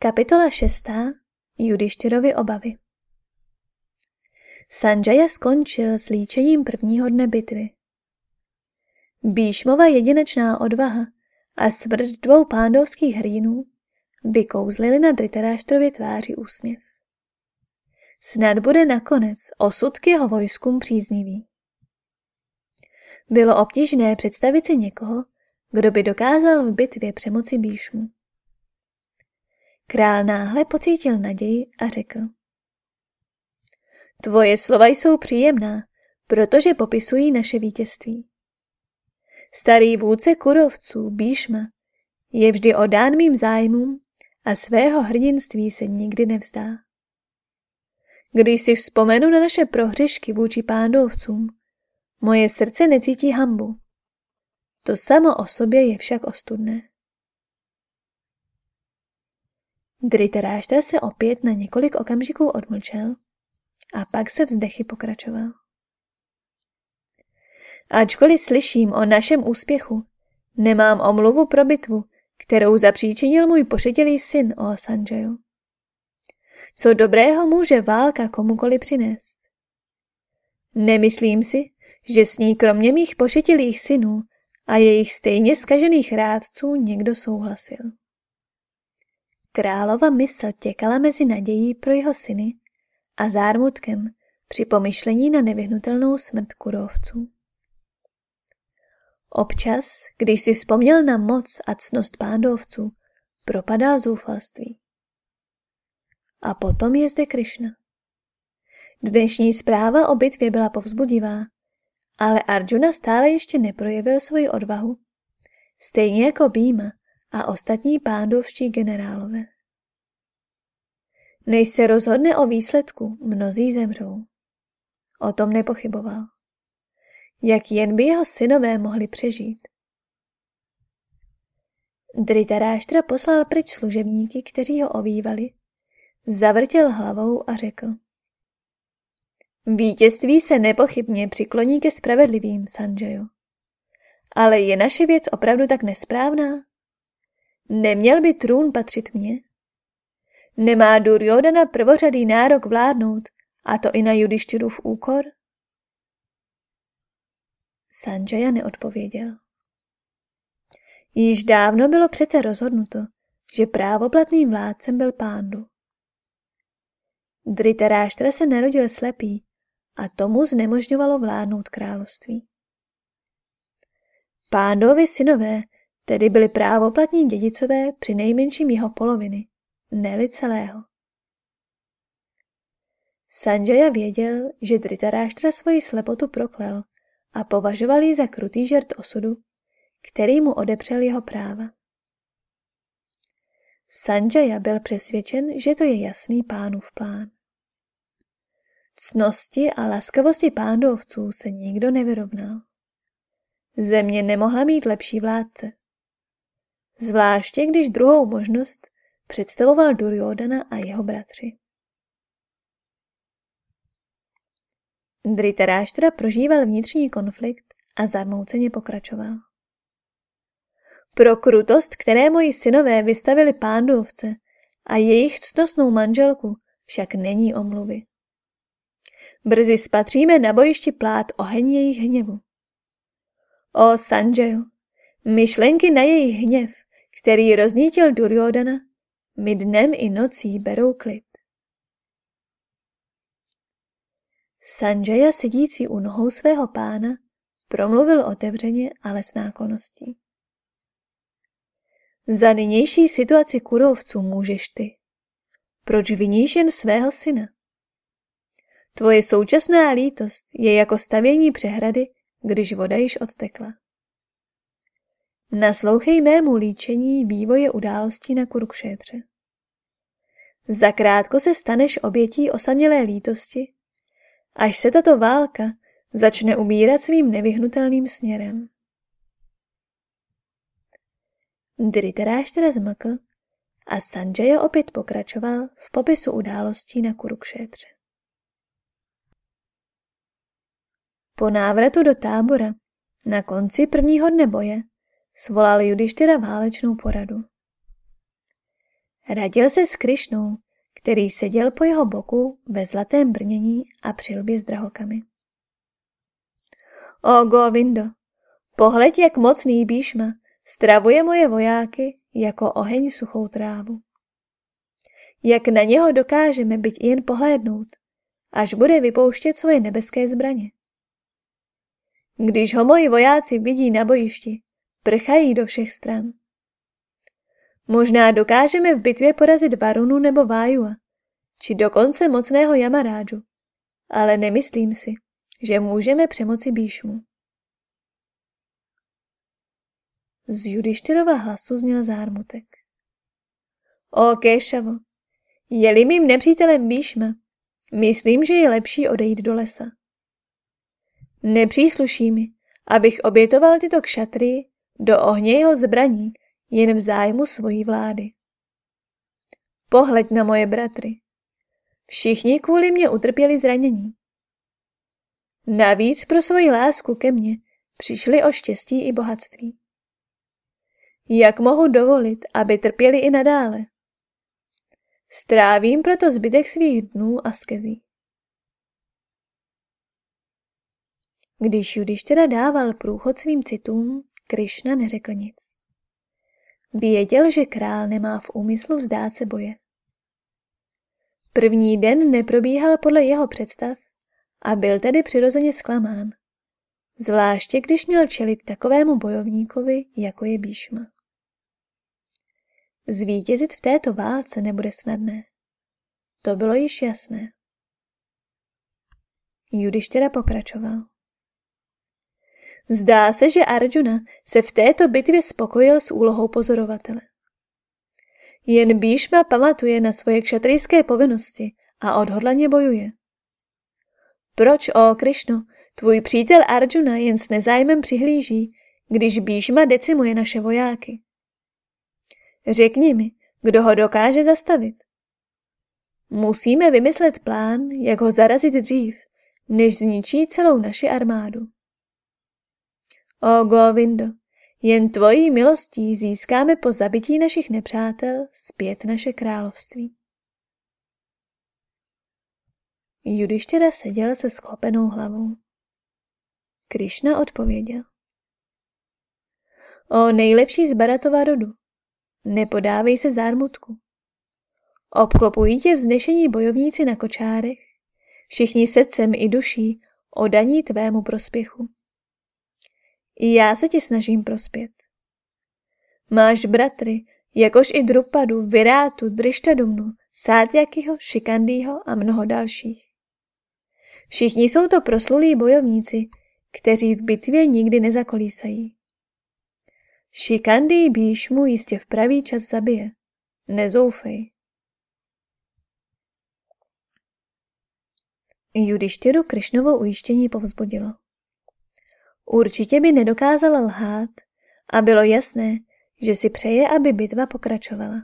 Kapitola 6. Judištyrovi obavy Sanjaya skončil s líčením prvního dne bitvy. Bíšmova jedinečná odvaha a smrt dvou pándovských hrdinů vykouzlili na Dritaráštrově tváři úsměv. Snad bude nakonec osud k jeho vojskům příznivý. Bylo obtížné představit si někoho, kdo by dokázal v bitvě přemoci Bíšmu. Král náhle pocítil naději a řekl. Tvoje slova jsou příjemná, protože popisují naše vítězství. Starý vůdce kurovců, Bíšma, je vždy odán mým zájmům a svého hrdinství se nikdy nevzdá. Když si vzpomenu na naše prohřešky vůči pándovcům, moje srdce necítí hambu. To samo o sobě je však ostudné. Dritaráštra se opět na několik okamžiků odmlčel a pak se vzdechy pokračoval. Ačkoliv slyším o našem úspěchu, nemám omluvu pro bitvu, kterou zapříčinil můj pošetilý syn o Sanjayu. Co dobrého může válka komukoli přinést? Nemyslím si, že s ní kromě mých pošetilých synů a jejich stejně skažených rádců někdo souhlasil. Králova mysl těkala mezi nadějí pro jeho syny a zármutkem při pomyšlení na nevyhnutelnou smrt kurovců. Občas, když si vzpomněl na moc a cnost pándovců, propadá zoufalství. A potom je zde Krišna. Dnešní zpráva o bitvě byla povzbudivá, ale Arjuna stále ještě neprojevil svoji odvahu, stejně jako Býma a ostatní pándovští generálové. Než se rozhodne o výsledku, mnozí zemřou. O tom nepochyboval. Jak jen by jeho synové mohli přežít. Dritaráštra poslal pryč služebníky, kteří ho ovývali, zavrtěl hlavou a řekl. Vítězství se nepochybně přikloní ke spravedlivým, Sanjayo. Ale je naše věc opravdu tak nesprávná? Neměl by trůn patřit mně? Nemá Duryodhana prvořadý nárok vládnout, a to i na Judištěrův úkor? Sanjaya neodpověděl. Již dávno bylo přece rozhodnuto, že právoplatným vládcem byl pándu. Dritaráštra se narodil slepý a tomu znemožňovalo vládnout království. Pándovi synové tedy byli právoplatní dědicové při nejmenším jeho poloviny, ne celého. Sanjaya věděl, že Dritaráštra svoji slepotu proklel a považoval ji za krutý žert osudu, který mu odepřel jeho práva. Sanjaya byl přesvědčen, že to je jasný pánův plán. Cnosti a laskavosti pándovců se nikdo nevyrovnal. Země nemohla mít lepší vládce. Zvláště když druhou možnost představoval Duryodhana a jeho bratři. Dritaráštra prožíval vnitřní konflikt a zarmouceně pokračoval. Pro krutost, které moji synové vystavili pándovce a jejich ctnostnou manželku, však není omluvy. Brzy spatříme na bojišti plát oheň jejich hněvu. O Sanjayu, myšlenky na jejich hněv, který roznítil Duryodhana, mi dnem i nocí berou klid. Sanjaya sedící u nohou svého pána promluvil otevřeně, ale s náklonností. Za nynější situaci kurovců můžeš ty. Proč viníš jen svého syna? Tvoje současná lítost je jako stavění přehrady, když voda již odtekla. Naslouchej mému líčení vývoje událostí na Kurukšétře. Zakrátko se staneš obětí osamělé lítosti, až se tato válka začne umírat svým nevyhnutelným směrem. Dritaráš teda zmlkl a Sanjaya opět pokračoval v popisu událostí na Kurukšétře. Po návratu do tábora na konci prvního dne boje svolal Judištyra válečnou poradu. radil se s Krišnou, který seděl po jeho boku ve zlatém brnění a přilbě s drahokami. O Govindo, pohled jak mocný Bíšma stravuje moje vojáky jako oheň suchou trávu. Jak na něho dokážeme byť jen pohlédnout, až bude vypouštět svoje nebeské zbraně. Když ho moji vojáci vidí na bojišti, prchají do všech stran. Možná dokážeme v bitvě porazit Varunu nebo Vájua, či dokonce mocného Yamarádžu, ale nemyslím si, že můžeme přemoci Bíšmu. Z Judištyrova hlasu zněl zármutek. O Kéšavo, je-li mým nepřítelem Bíšma, myslím, že je lepší odejít do lesa. Nepřísluší mi, abych obětoval tyto kšatry do ohně jeho zbraní jen v zájmu svojí vlády. Pohleď na moje bratry. Všichni kvůli mě utrpěli zranění. Navíc pro svoji lásku ke mně přišli o štěstí i bohatství. Jak mohu dovolit, aby trpěli i nadále? Strávím proto zbytek svých dnů a skezí. Když Judištěra dával průchod svým citům, Krišna neřekl nic. Věděl, že král nemá v úmyslu vzdát se boje. První den neprobíhal podle jeho představ a byl tedy přirozeně zklamán, zvláště když měl čelit takovému bojovníkovi, jako je Bíšma. Zvítězit v této válce nebude snadné. To bylo již jasné. Judištěra pokračoval. Zdá se, že Arjuna se v této bitvě spokojil s úlohou pozorovatele. Jen Bíšma pamatuje na svoje kšatrijské povinnosti a odhodlaně bojuje. Proč, o Krišno, tvůj přítel Arjuna jen s nezájmem přihlíží, když Bíšma decimuje naše vojáky? Řekni mi, kdo ho dokáže zastavit. Musíme vymyslet plán, jak ho zarazit dřív, než zničí celou naši armádu. O Govindo, jen tvojí milostí získáme po zabití našich nepřátel zpět naše království. Judištěra seděl se sklopenou hlavou. Krišna odpověděl. O nejlepší z Baratova rodu, nepodávej se zármutku. Obklopují tě vznešení bojovníci na kočárech, všichni srdcem i duší odaní tvému prospěchu. I já se ti snažím prospět. Máš bratry, jakož i Drupadu, Virátu, Drištadumnu, Sátjakyho, Šikandýho a mnoho dalších. Všichni jsou to proslulí bojovníci, kteří v bitvě nikdy nezakolísají. Šikandý mu jistě v pravý čas zabije. Nezoufej. Judištěru Krišnovo ujištění povzbudilo. Určitě by nedokázala lhát a bylo jasné, že si přeje, aby bitva pokračovala.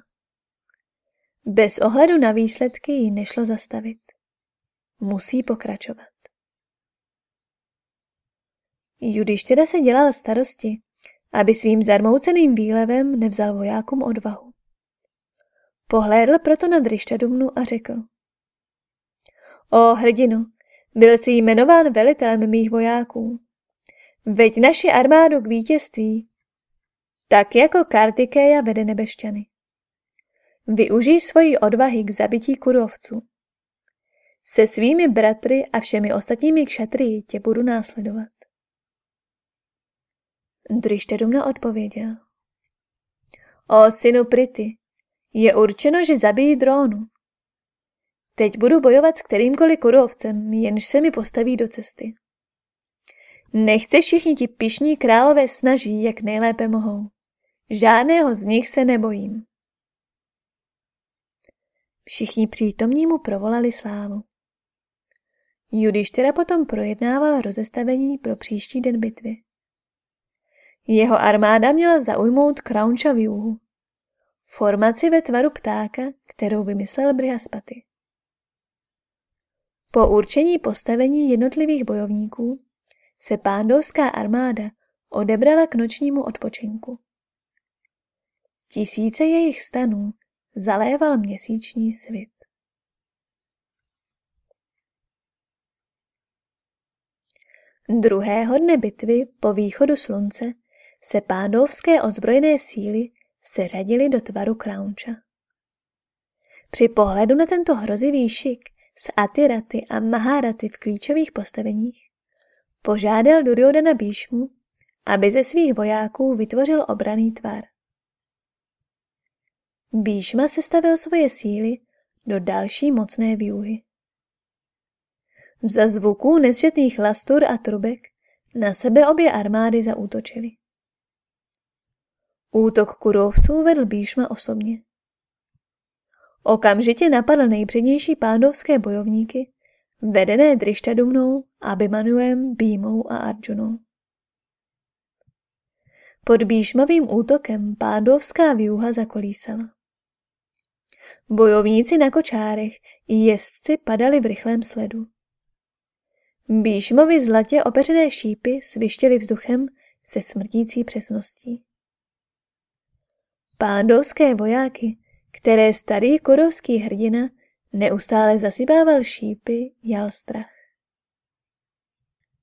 Bez ohledu na výsledky ji nešlo zastavit. Musí pokračovat. Judištěra se dělal starosti, aby svým zarmouceným výlevem nevzal vojákům odvahu. Pohlédl proto na Drištadumnu a řekl. O hrdinu, byl jsi jmenován velitelem mých vojáků. Veď naši armádu k vítězství, tak jako Kartikeja vede nebešťany. Využij svoji odvahy k zabití kurovců. Se svými bratry a všemi ostatními kšatry tě budu následovat. Drištadumna odpověděl. O synu Prity, je určeno, že zabijí drónu. Teď budu bojovat s kterýmkoliv kurovcem, jenž se mi postaví do cesty. Nechce všichni ti pišní králové snaží, jak nejlépe mohou. Žádného z nich se nebojím. Všichni přítomní mu provolali slávu. teda potom projednával rozestavení pro příští den bitvy. Jeho armáda měla zaujmout Kraunča v jihu. Formaci ve tvaru ptáka, kterou vymyslel Brihaspaty. Po určení postavení jednotlivých bojovníků se pándovská armáda odebrala k nočnímu odpočinku. Tisíce jejich stanů zaléval měsíční svit. Druhého dne bitvy po východu slunce se pádovské ozbrojené síly seřadily do tvaru kraunča. Při pohledu na tento hrozivý šik s Atiraty a Maharaty v klíčových postaveních požádal Duryodhana Bíšmu, aby ze svých vojáků vytvořil obraný tvar. Bíšma sestavil svoje síly do další mocné výuhy. Za zvuků nesčetných lastur a trubek na sebe obě armády zaútočily. Útok kurovců vedl Bíšma osobně. Okamžitě napadl nejpřednější pándovské bojovníky, vedené Drištadumnou, Abimanuem, Bímou a Arjunou. Pod Bíšmovým útokem pádovská výuha zakolísala. Bojovníci na kočárech i jezdci padali v rychlém sledu. Bíšmovi zlatě opeřené šípy svištěly vzduchem se smrtící přesností. Pándovské vojáky, které starý korovský hrdina neustále zasypával šípy, jal strach.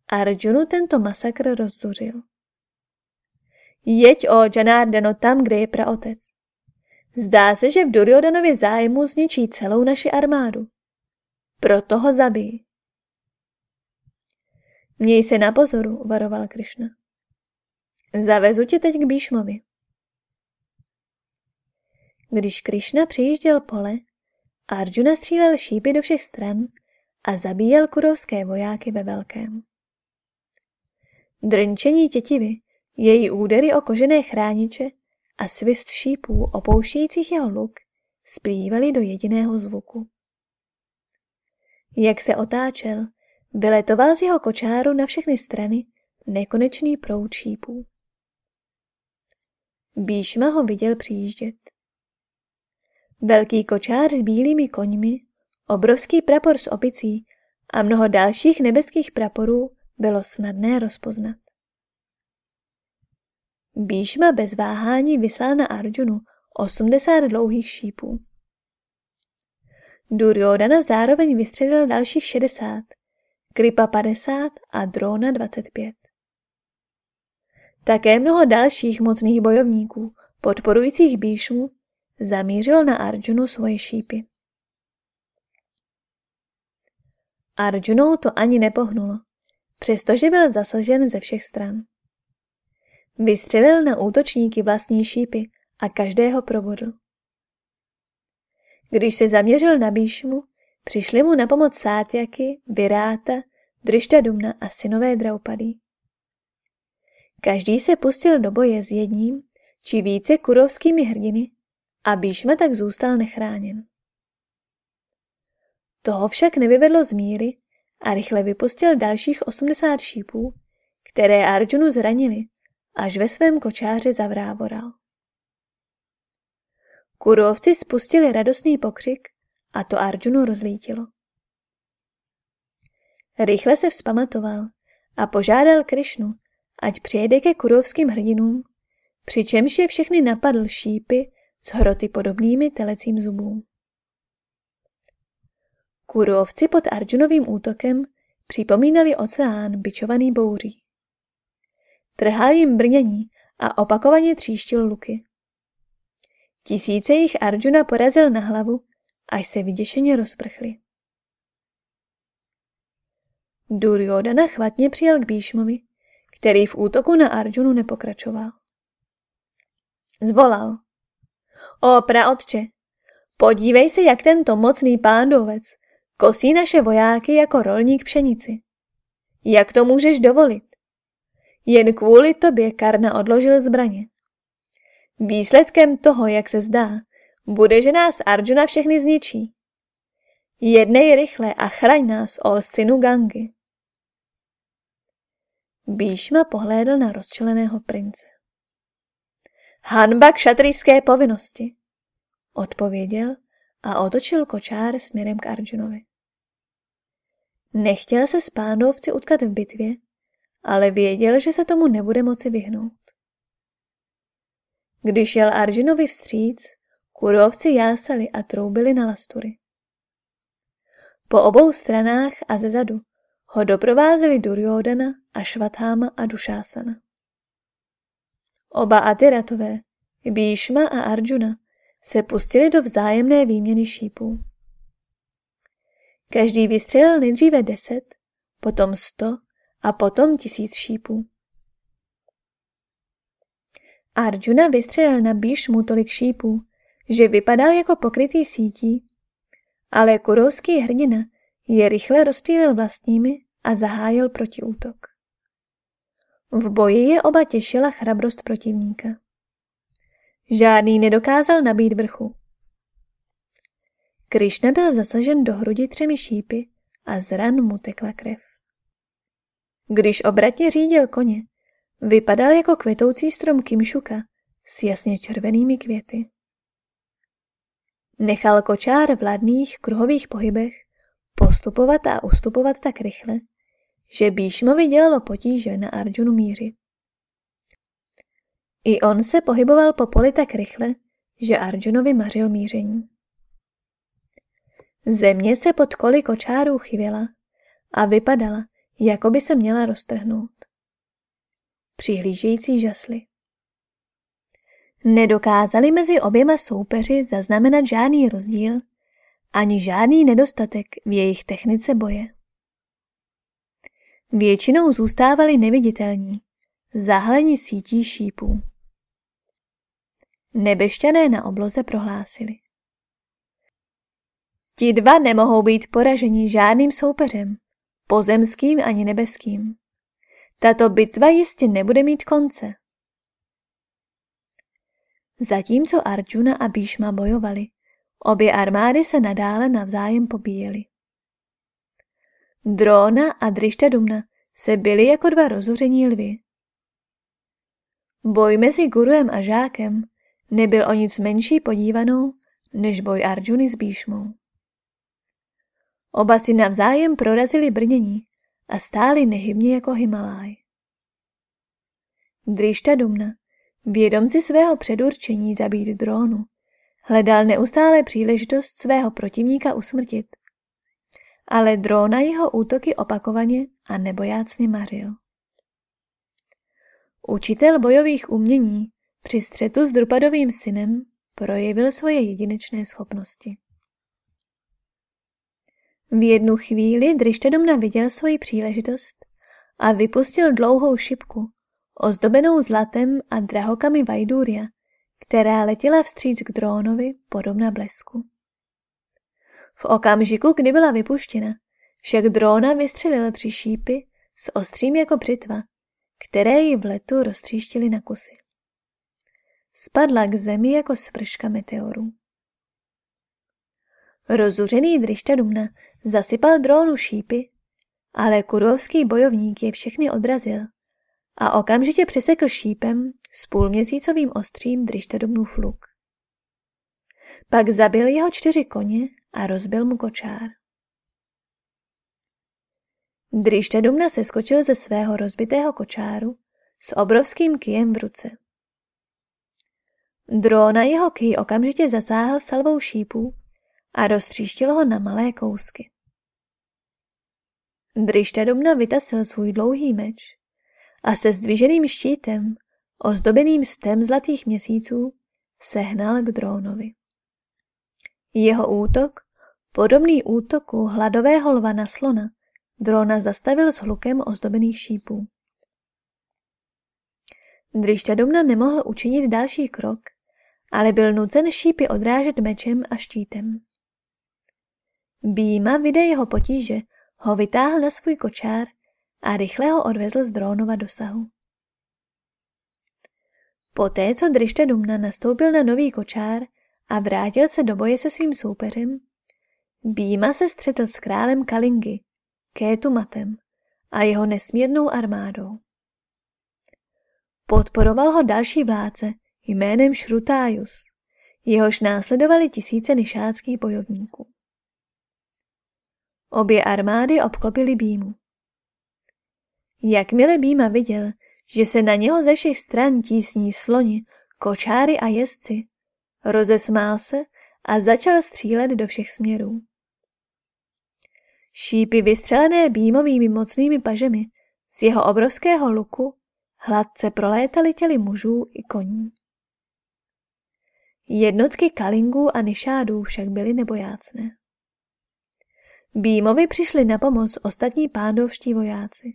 Arjunu tento masakr rozduřil. Jeď o Janardano tam, kde je praotec. Zdá se, že v Duryodanově zájmu zničí celou naši armádu. Proto ho zabij. Měj se na pozoru, varoval Krišna. Zavezu tě teď k Bíšmovi. Když Krišna přijížděl pole, Arjuna střílel šípy do všech stran a zabíjel kurovské vojáky ve velkém. Drnčení tětivy, její údery o kožené chrániče a svist šípů opouštějících jeho luk splývaly do jediného zvuku. Jak se otáčel, vyletoval z jeho kočáru na všechny strany nekonečný proud šípů. Bíšma ho viděl přijíždět. Velký kočár s bílými koňmi, obrovský prapor s opicí a mnoho dalších nebeských praporů bylo snadné rozpoznat. Bíšma bez váhání vyslal na Arjunu 80 dlouhých šípů. Duryodhana zároveň vystřelil dalších 60, Kripa 50 a Drona 25. Také mnoho dalších mocných bojovníků, podporujících Bíšmu, zamířil na Arjunu svoje šípy. Arjunou to ani nepohnulo, přestože byl zasažen ze všech stran. Vystřelil na útočníky vlastní šípy a každého probodl. Když se zaměřil na Bíšmu, přišli mu na pomoc Sátjaky, Viráta, Drištadumna a synové Draupady. Každý se pustil do boje s jedním či více kurovskými hrdiny a Bíšma tak zůstal nechráněn. Toho však nevyvedlo z míry a rychle vypustil dalších 80 šípů, které Arjunu zranili, až ve svém kočáře zavrávoral. Kurovci spustili radostný pokřik a to Arjunu rozlítilo. Rychle se vzpamatoval a požádal Krišnu, ať přijede ke kurovským hrdinům, přičemž je všechny napadl šípy s hroty podobnými telecím zubům. Kurovci pod Arjunovým útokem připomínali oceán bičovaný bouří. Trhal jim brnění a opakovaně tříštil luky. Tisíce jich Arjuna porazil na hlavu, až se vyděšeně rozprchli. Duryodhana chvatně přijel k Bíšmovi, který v útoku na Arjunu nepokračoval. Zvolal. O praotče, podívej se, jak tento mocný pándovec kosí naše vojáky jako rolník pšenici. Jak to můžeš dovolit? Jen kvůli tobě Karna odložil zbraně. Výsledkem toho, jak se zdá, bude, že nás Arjuna všechny zničí. Jednej rychle a chraň nás, o synu Gangy. Bíšma pohlédl na rozčeleného prince. Hanba k šatrijské povinnosti, odpověděl a otočil kočár směrem k Arjunovi. Nechtěl se s pánovci utkat v bitvě, ale věděl, že se tomu nebude moci vyhnout. Když jel Arjunovi vstříc, kurovci jásali a troubili na lastury. Po obou stranách a ze zadu ho doprovázeli Duryodana a Švatháma a Dušásana. Oba Atiratové, Bíšma a Arjuna, se pustili do vzájemné výměny šípů. Každý vystřelil nejdříve deset, potom sto a potom tisíc šípů. Arjuna vystřelil na Bíšmu tolik šípů, že vypadal jako pokrytý sítí, ale kurovský hrdina je rychle rozptýlil vlastními a zahájil protiútok. V boji je oba těšila chrabrost protivníka. Žádný nedokázal nabít vrchu. Krišna byl zasažen do hrudi třemi šípy a z ran mu tekla krev. Když obratně řídil koně, vypadal jako kvetoucí strom kimšuka s jasně červenými květy. Nechal kočár v ladných kruhových pohybech postupovat a ustupovat tak rychle, že Bíšmovi dělalo potíže na Arjunu míři. I on se pohyboval po poli tak rychle, že Arjunovi mařil míření. Země se pod koly kočárů chyvěla a vypadala, jako by se měla roztrhnout. Přihlížející žasli. Nedokázali mezi oběma soupeři zaznamenat žádný rozdíl ani žádný nedostatek v jejich technice boje. Většinou zůstávali neviditelní, zahleni sítí šípů. Nebešťané na obloze prohlásili. Ti dva nemohou být poraženi žádným soupeřem, pozemským ani nebeským. Tato bitva jistě nebude mít konce. Zatímco Arjuna a Bhishma bojovali, obě armády se nadále navzájem pobíjely. Drona a Drištadumna se byli jako dva rozuření lvy. Boj mezi guruem a žákem nebyl o nic menší podívanou, než boj Arjuny s Bíšmou. Oba si navzájem prorazili brnění a stáli nehybně jako Himaláj. Drišta Dumna, vědomci svého předurčení zabít drónu, hledal neustále příležitost svého protivníka usmrtit. Ale dróna jeho útoky opakovaně a nebojácně mařil. Učitel bojových umění při střetu s Drupadovým synem projevil svoje jedinečné schopnosti. V jednu chvíli Drištedomna viděl svoji příležitost a vypustil dlouhou šipku, ozdobenou zlatem a drahokami Vajduria, která letěla vstříc k drónovi podobna blesku. V okamžiku, kdy byla vypuštěna, však dróna vystřelil tři šípy s ostřím jako břitva, které ji v letu roztříštily na kusy. Spadla k zemi jako sprška meteorů. Rozuřený Drištadumna zasypal drónu šípy, ale kurovský bojovník je všechny odrazil a okamžitě přesekl šípem s půlměsícovým ostřím Drištadumnův luk. Pak zabil jeho čtyři koně a rozbil mu kočár. Drištadumna se skočil ze svého rozbitého kočáru s obrovským kijem v ruce. Drona jeho ký okamžitě zasáhl salvou šípů a roztříštil ho na malé kousky. Drištadumna vytasil svůj dlouhý meč a se zdviženým štítem, ozdobeným stem zlatých měsíců, sehnal k drónovi. Jeho útok, podobný útoku hladového lva na slona, drona zastavil s hlukem ozdobených šípů. Drišťadumna nemohl učinit další krok, ale byl nucen šípy odrážet mečem a štítem. Býma vide jeho potíže, ho vytáhl na svůj kočár a rychle ho odvezl z drónova dosahu. Poté, co Drište Dumna nastoupil na nový kočár a vrátil se do boje se svým soupeřem, Býma se střetl s králem Kalingy, Kétumatem a jeho nesmírnou armádou. Podporoval ho další vládce jménem Šrutájus, jehož následovali tisíce nišáckých bojovníků. Obě armády obklopily Býmu. Jakmile Býma viděl, že se na něho ze všech stran tísní sloni, kočáry a jezdci, rozesmál se a začal střílet do všech směrů. Šípy vystřelené býmovými mocnými pažemi z jeho obrovského luku hladce prolétaly těly mužů i koní. Jednotky kalingů a nišádů však byly nebojácné. Býmovi přišli na pomoc ostatní pándovští vojáci.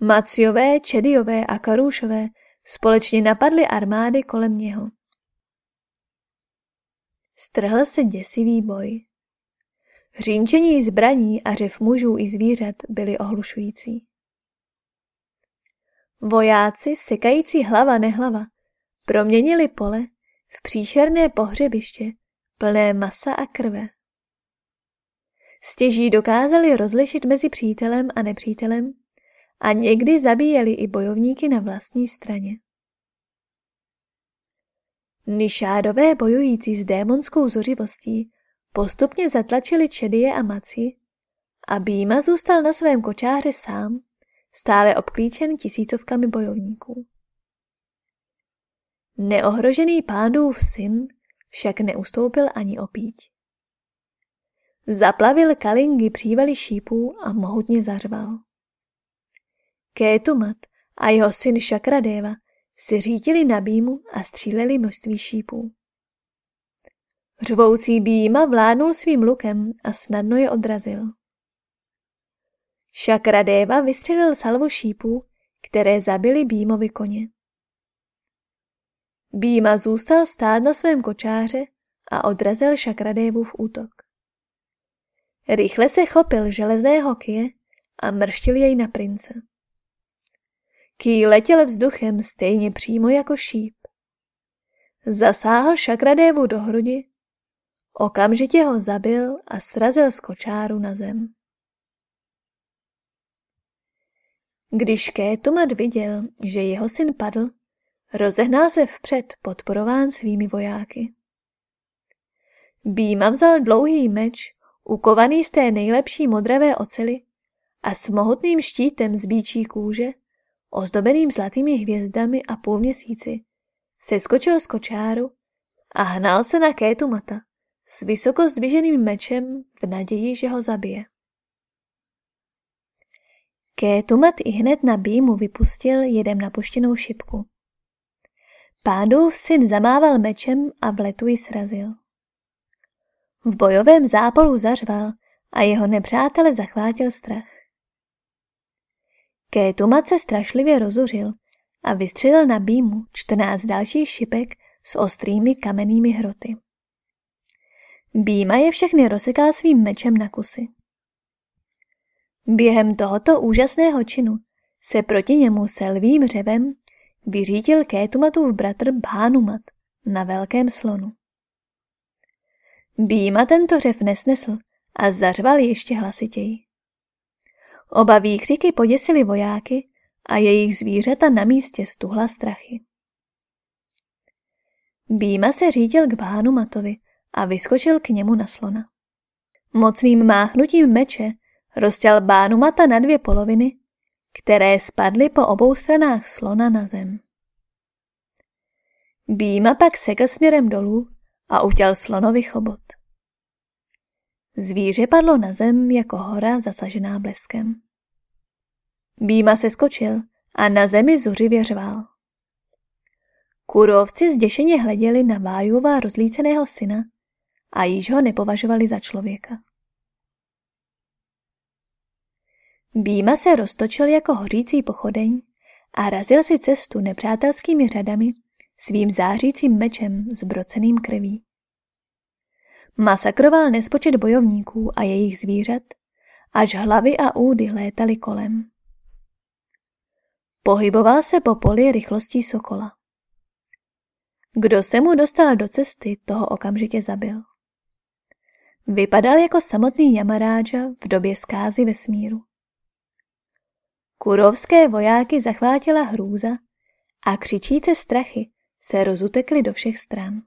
Maciové, Čediové a Karůšové společně napadly armády kolem něho. Strhl se děsivý boj. Hřínčení zbraní a řev mužů i zvířat byly ohlušující. Vojáci, sekající hlava nehlava, proměnili pole v příšerné pohřebiště, plné masa a krve. Stěží dokázali rozlišit mezi přítelem a nepřítelem a někdy zabíjeli i bojovníky na vlastní straně. Nišádové bojující s démonskou zuřivostí postupně zatlačili Čedie a Maci a Býma zůstal na svém kočáře sám, stále obklíčen tisícovkami bojovníků. Neohrožený pádův syn však neustoupil ani opíť. Zaplavil kalingy přívaly šípů a mohutně zařval. Kétumat a jeho syn Šakradeva si řítili na býmu a stříleli množství šípů. Řvoucí býma vládnul svým lukem a snadno je odrazil. Šakradeva vystřelil salvu šípů, které zabili býmovi koně. Býma zůstal stát na svém kočáře a odrazil v útok. Rychle se chopil železného kije a mrštil jej na prince. Ký letěl vzduchem stejně přímo jako šíp. Zasáhl Šakradévu do hrudi, okamžitě ho zabil a srazil z kočáru na zem. Když Kétumat viděl, že jeho syn padl, rozehnal se vpřed podporován svými vojáky. Býma vzal dlouhý meč, ukovaný z té nejlepší modravé ocely a s mohutným štítem z bíčí kůže ozdobeným zlatými hvězdami a půlměsíci, seskočil z kočáru a hnal se na Kétu Mata s vysoko zdviženým mečem v naději, že ho zabije. Kétumat i hned na býmu vypustil jedem napuštěnou šipku. Pádův syn zamával mečem a v letu ji srazil. V bojovém zápolu zařval a jeho nepřátele zachvátil strach. Kétumat se strašlivě rozuřil a vystřelil na býmu čtrnáct dalších šipek s ostrými kamennými hroty. Býma je všechny rozsekal svým mečem na kusy. Během tohoto úžasného činu se proti němu se lvým řevem vyřítil Kétumatův bratr Bhánumat na velkém slonu. Býma tento řev nesnesl a zařval ještě hlasitěji. Oba výkřiky poděsily vojáky a jejich zvířata na místě stuhla strachy. Býma se řídil k Bánu Matovi a vyskočil k němu na slona. Mocným máchnutím meče rozťal Bánu Mata na dvě poloviny, které spadly po obou stranách slona na zem. Býma pak sekl směrem dolů a utěl slonovi chobot. Zvíře padlo na zem jako hora zasažená bleskem. Býma se skočil a na zemi zuřivě řval. Kurovci zděšeně hleděli na Vájova rozlíceného syna a již ho nepovažovali za člověka. Býma se roztočil jako hořící pochodeň a razil si cestu nepřátelskými řadami svým zářícím mečem zbroceným krví. Masakroval nespočet bojovníků a jejich zvířat, až hlavy a údy létaly kolem. Pohyboval se po poli rychlostí sokola. Kdo se mu dostal do cesty, toho okamžitě zabil. Vypadal jako samotný Yamaráža v době skázy vesmíru. Kurovské vojáky zachvátila hrůza a křičíce strachy se rozutekly do všech stran.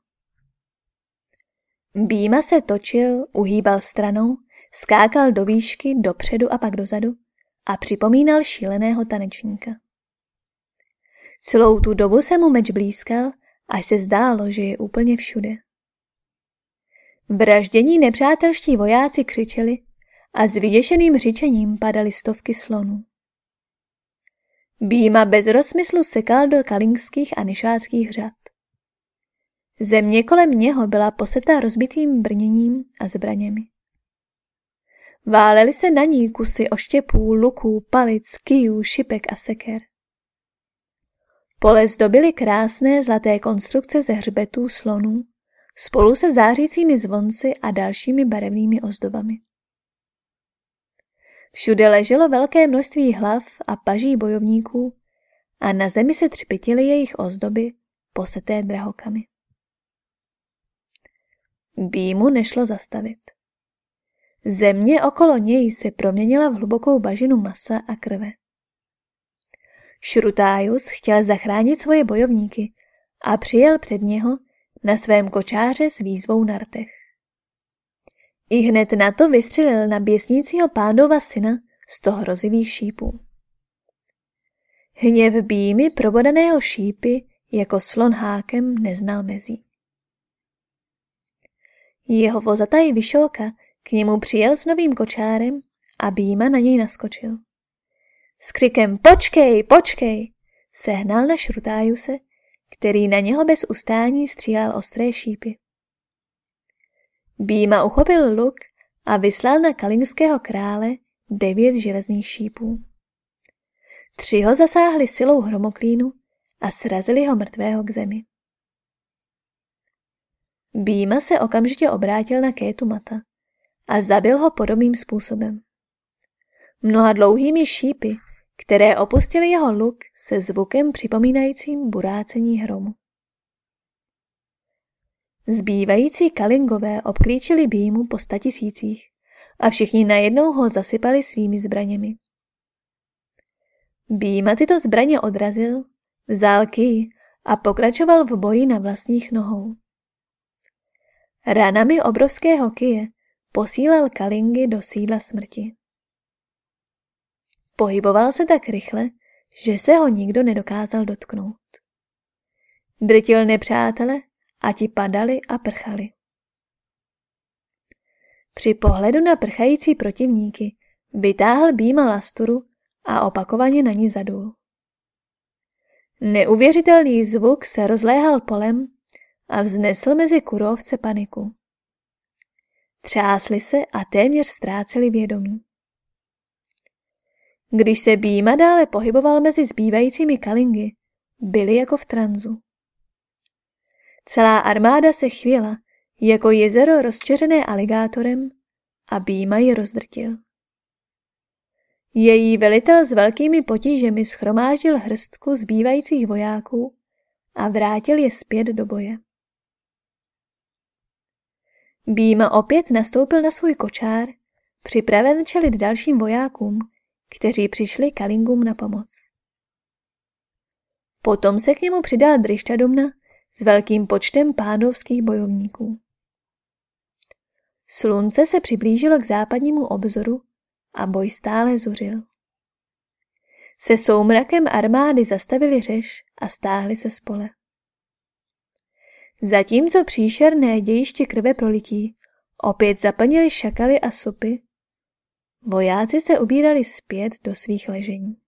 Býma se točil, uhýbal stranou, skákal do výšky, dopředu a pak dozadu a připomínal šíleného tanečníka. Celou tu dobu se mu meč blízkal až se zdálo, že je úplně všude. Vraždění nepřátelští vojáci křičeli a s vyděšeným řičením padaly stovky slonů. Býma bez rozmyslu sekal do kalingských a nišáckých řad. Země kolem něho byla posetá rozbitým brněním a zbraněmi. Válely se na ní kusy oštěpů, luků, palic, kijů, šipek a seker. Pole zdobily krásné zlaté konstrukce ze hřbetů slonů spolu se zářícími zvonci a dalšími barevnými ozdobami. Všude leželo velké množství hlav a paží bojovníků a na zemi se třpitily jejich ozdoby, poseté drahokami. Býmu nešlo zastavit. Země okolo něj se proměnila v hlubokou bažinu masa a krve. Šrutájus chtěl zachránit svoje bojovníky a přijel před něho na svém kočáře s výzvou na rtech. I hned na to vystřelil na běsnícího pádova syna sto hrozivých šípů. Hněv býmy probodaného šípy jako slon hákem neznal mezí. Jeho vozataj Vyšoka k němu přijel s novým kočárem a býma na něj naskočil. S křikem počkej, počkej, sehnal na Šrutájuse, který na něho bez ustání střílel ostré šípy. Býma uchopil luk a vyslal na kalinského krále devět železných šípů. Tři ho zasáhli silou hromoklínu a srazili ho mrtvého k zemi. Býma se okamžitě obrátil na Kétu Mata a zabil ho podobným způsobem. Mnoha dlouhými šípy, které opustili jeho luk se zvukem připomínajícím burácení hromu. Zbývající kalingové obklíčili Býmu po statisících a všichni najednou ho zasypali svými zbraněmi. Býma tyto zbraně odrazil, vzal ký a pokračoval v boji na vlastních nohou. Ranami obrovského kije posílal Kalingy do sídla smrti. Pohyboval se tak rychle, že se ho nikdo nedokázal dotknout. Drtil nepřátele a ti padali a prchali. Při pohledu na prchající protivníky vytáhl býma lasturu a opakovaně na ní zadul. Neuvěřitelný zvuk se rozléhal polem a vznesl mezi kurovce paniku. Třásli se a téměř ztráceli vědomí. Když se Býma dále pohyboval mezi zbývajícími kalingy, byli jako v tranzu. Celá armáda se chvěla, jako jezero rozčeřené aligátorem a Býma ji rozdrtil. Její velitel s velkými potížemi schromáždil hrstku zbývajících vojáků a vrátil je zpět do boje. Býma opět nastoupil na svůj kočár, připraven čelit dalším vojákům, kteří přišli Kalingum na pomoc. Potom se k němu přidal Drištadumna s velkým počtem pádovských bojovníků. Slunce se přiblížilo k západnímu obzoru a boj stále zuřil. Se soumrakem armády zastavili řeš a stáhli se spole. Zatímco příšerné dějiště krve prolití opět zaplnili šakaly a supy, vojáci se ubírali zpět do svých ležení.